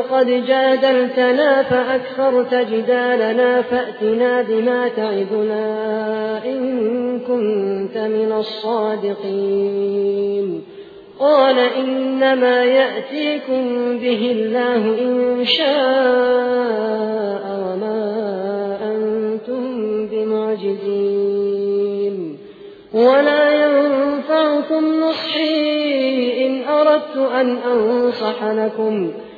قد جادلتنا فأكثرت جدالنا فأتنا بما تعدنا إن كنت من الصادقين. قال إنما يأتيكم به الله إن شاء وما أنتم بمعجزين. ولا ينفعكم نصحي إن أردت أن أنصح لكم.